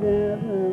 heaven.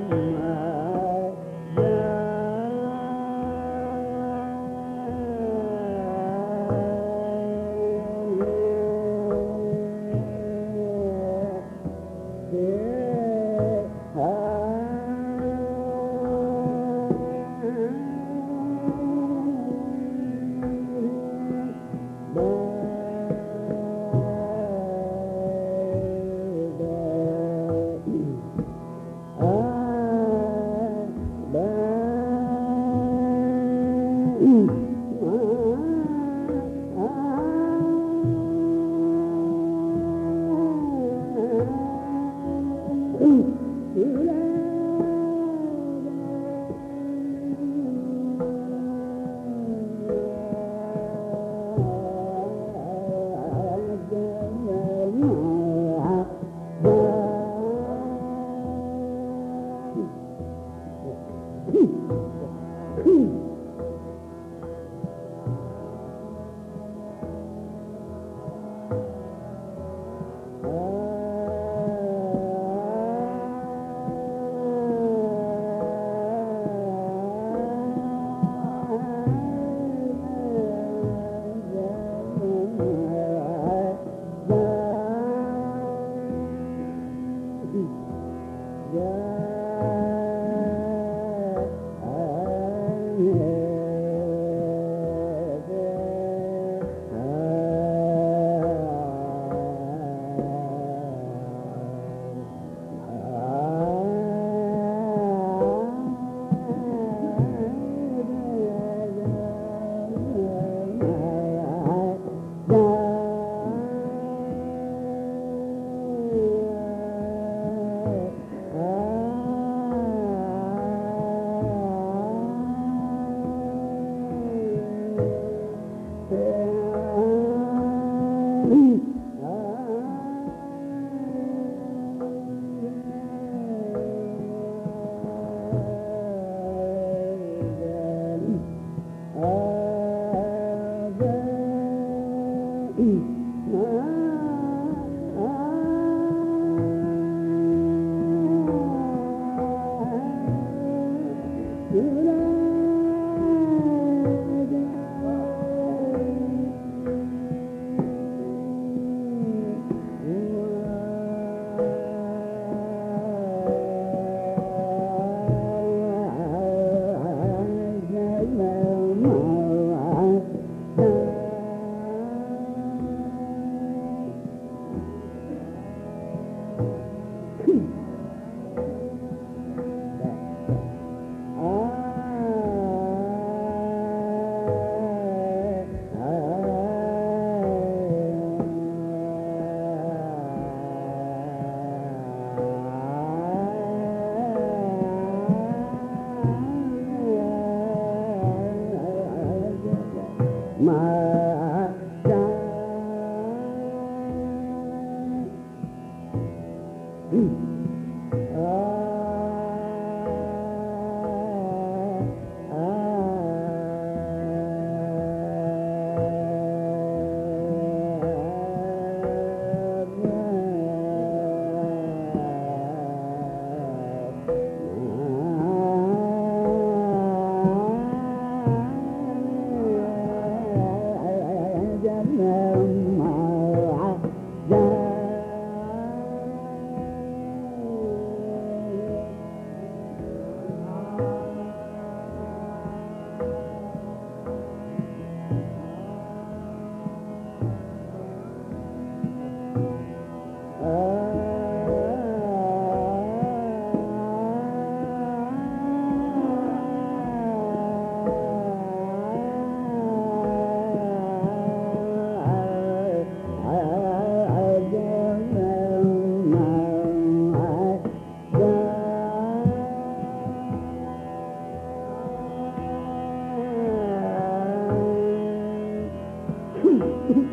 嗯 Mm-hmm.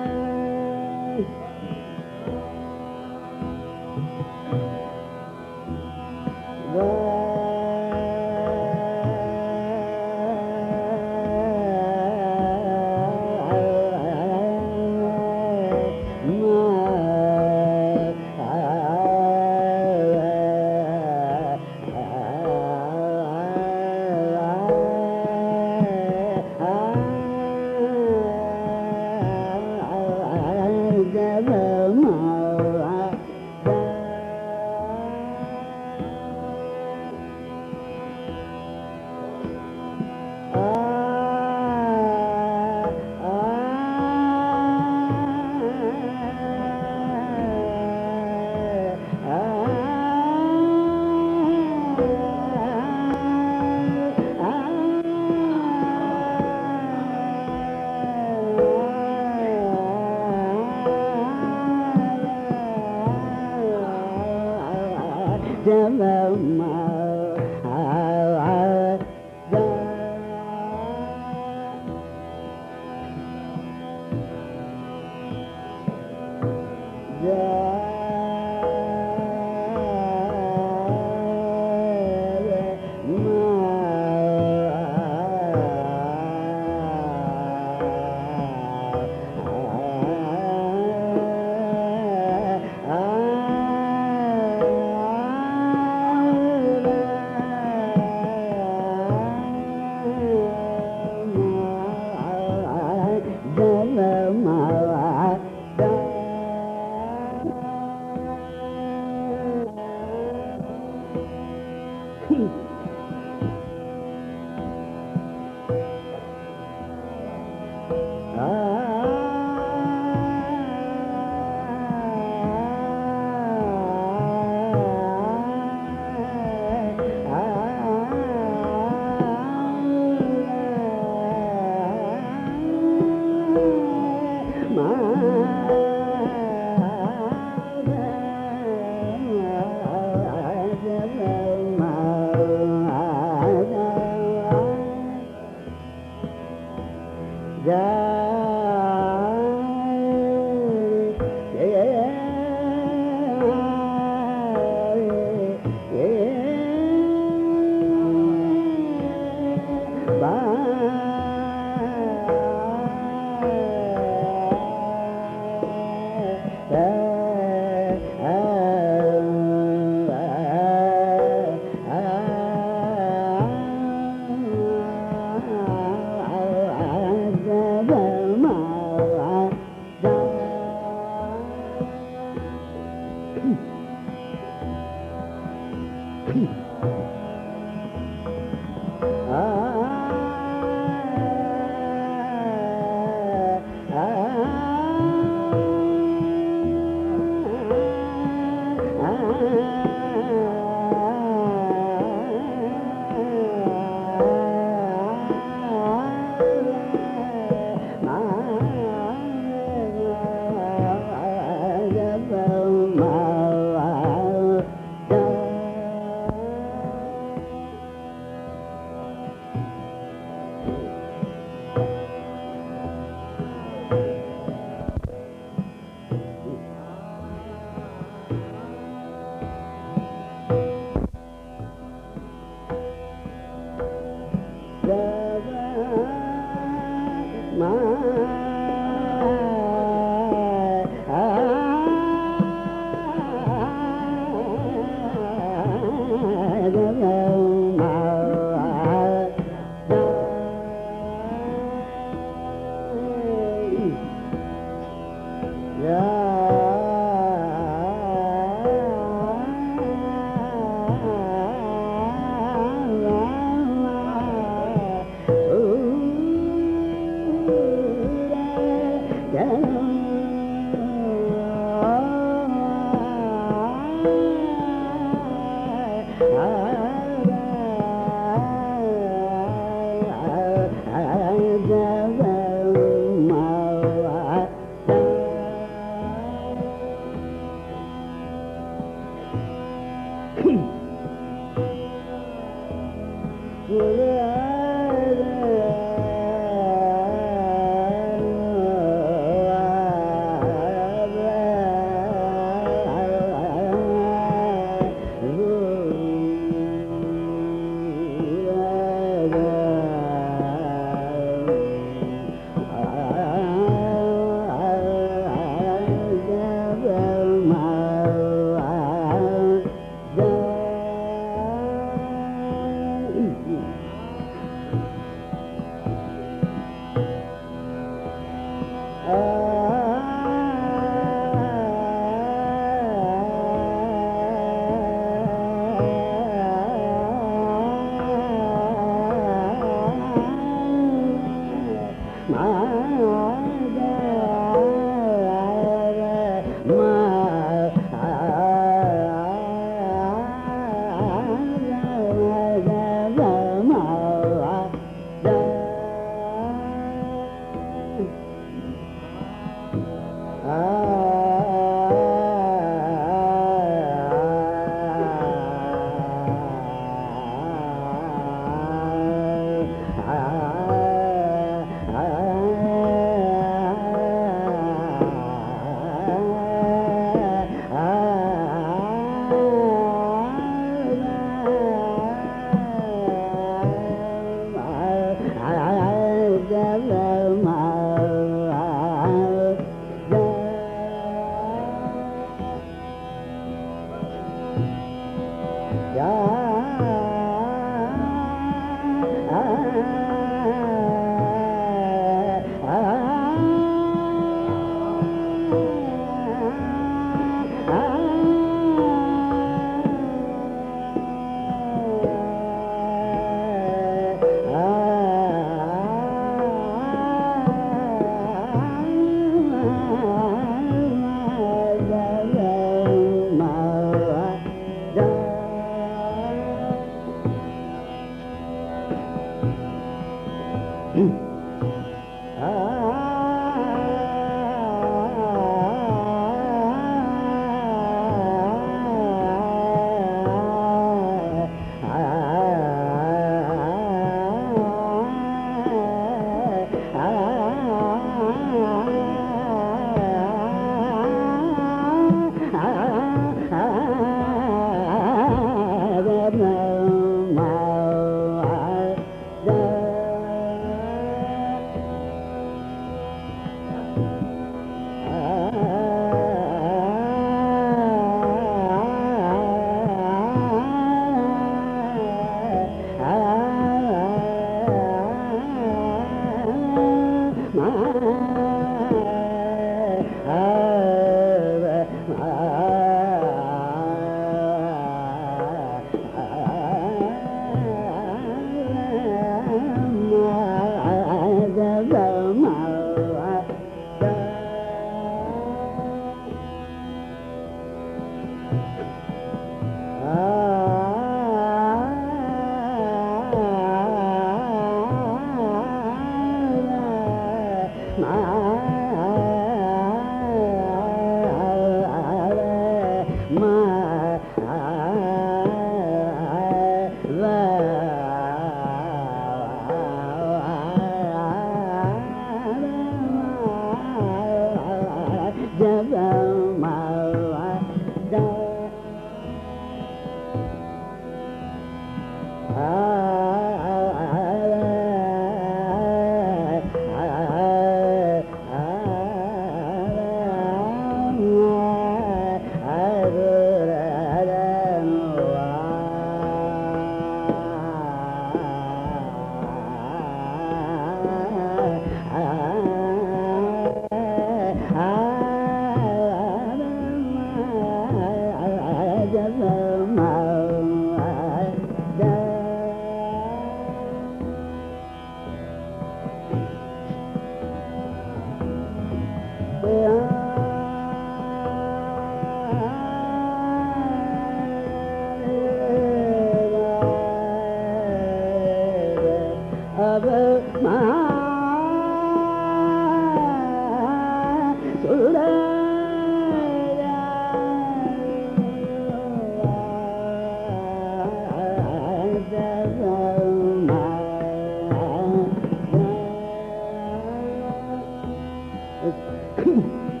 큰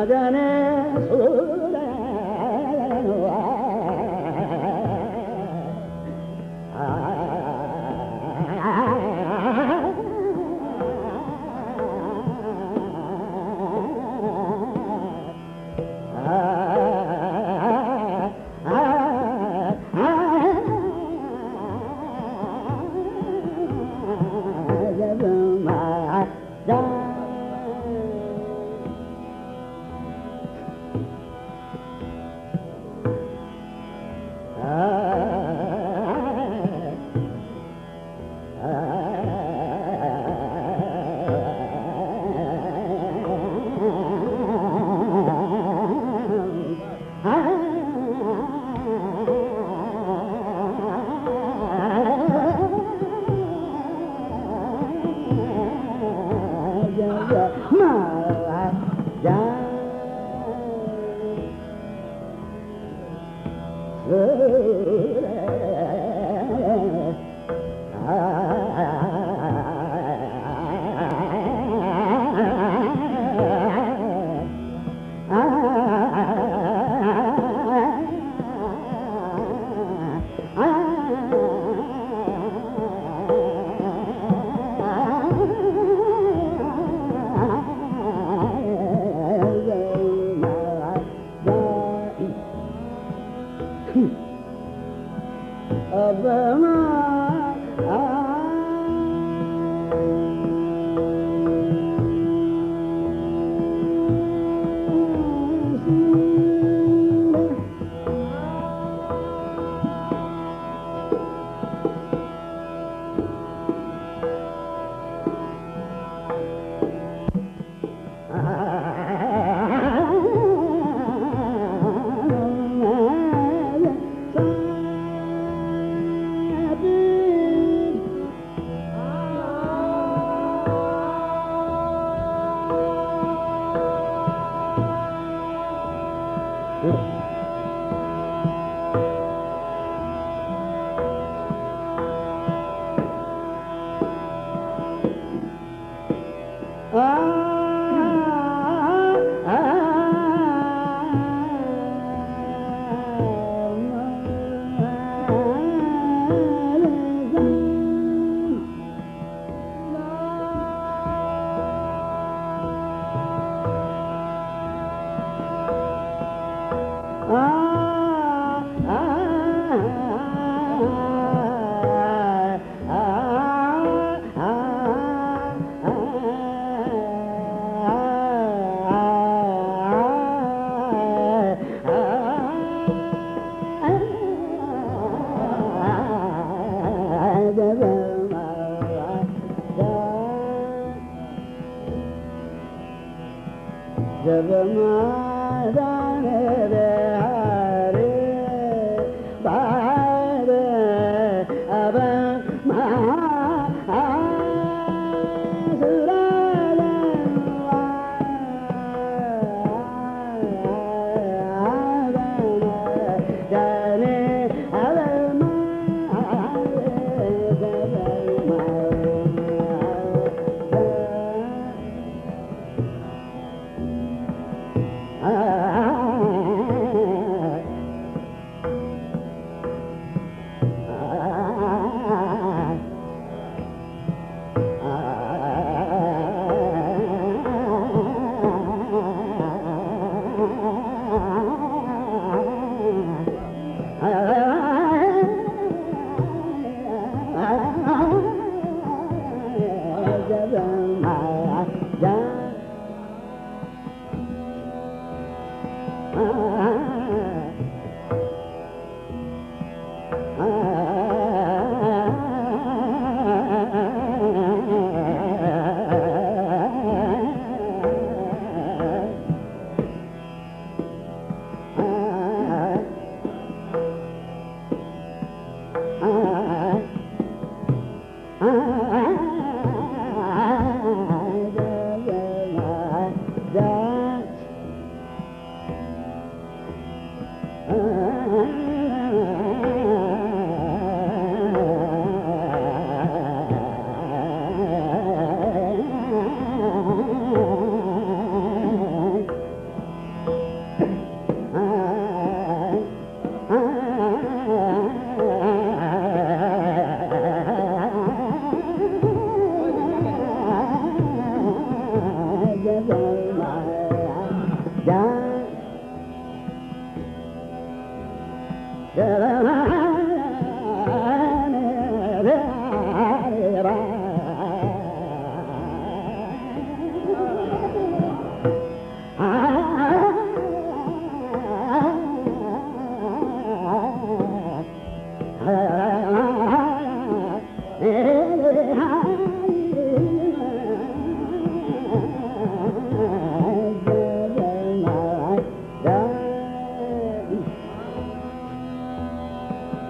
나잖아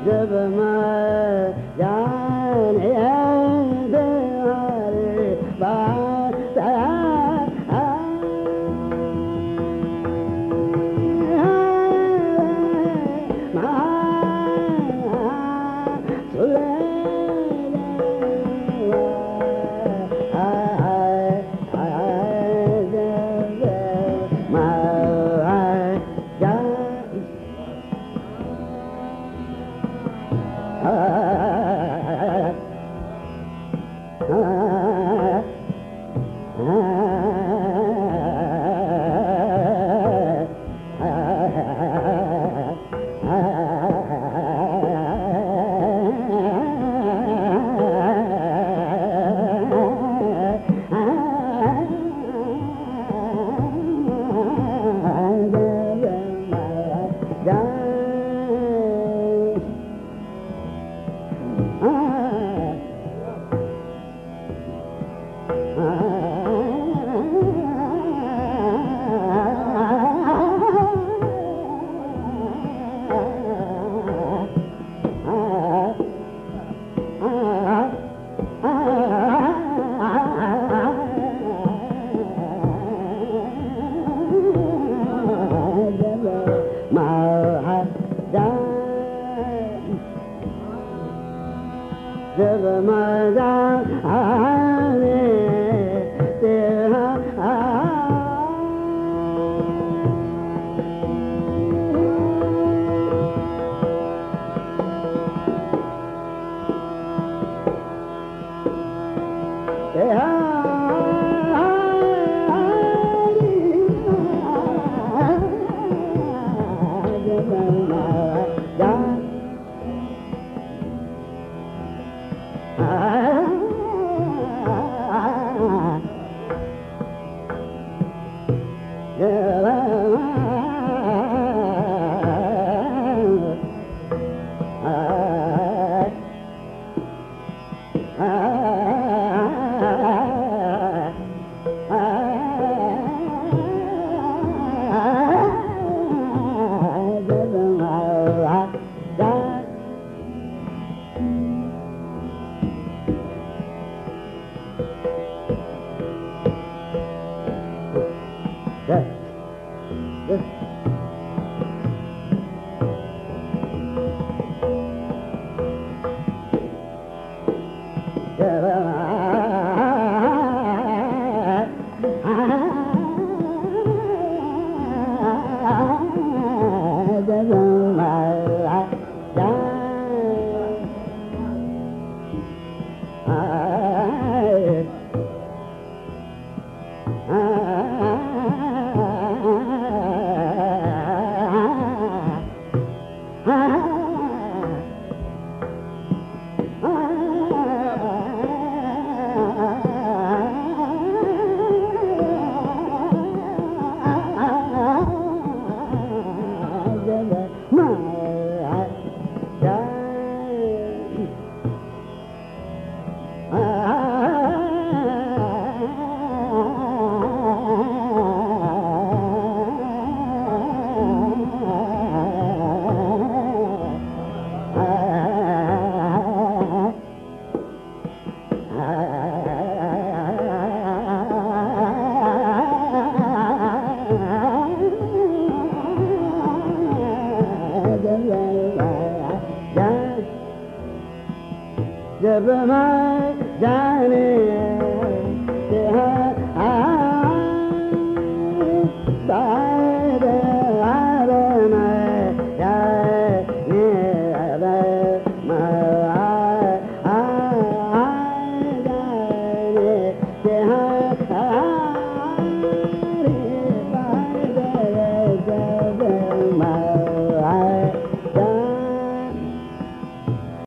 जब मैं तुम्हारे